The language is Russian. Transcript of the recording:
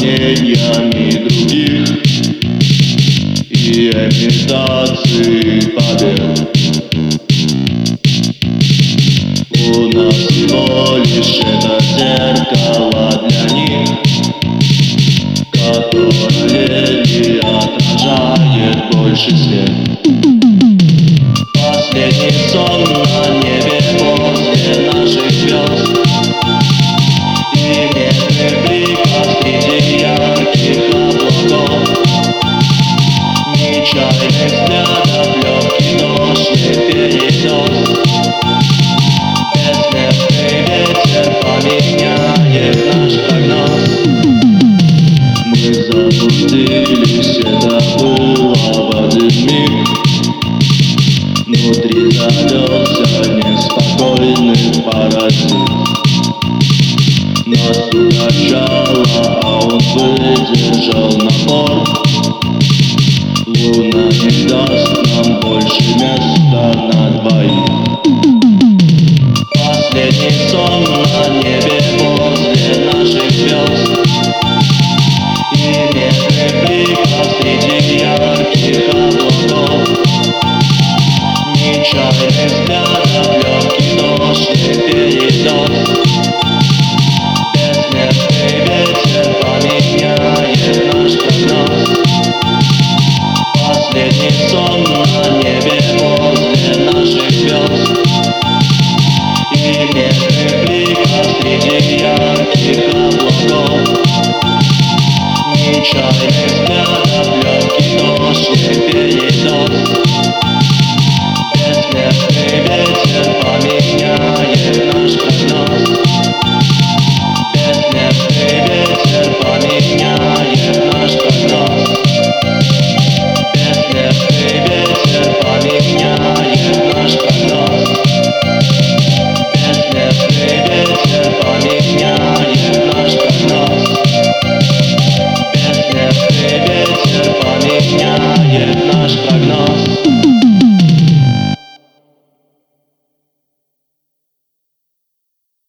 поколениями других И имитации побед. У нас всего лишь это зеркало для них Которое не отражает больше свет Последний сон начало, а он выдержал напор. Луна не даст нам больше места на двоих. Последний сон на небе возле наших звезд. И нет реплика среди ярких облаков. Нечаянный взгляд, легкий ночный передоз Чайный взгляд, легкий нож, не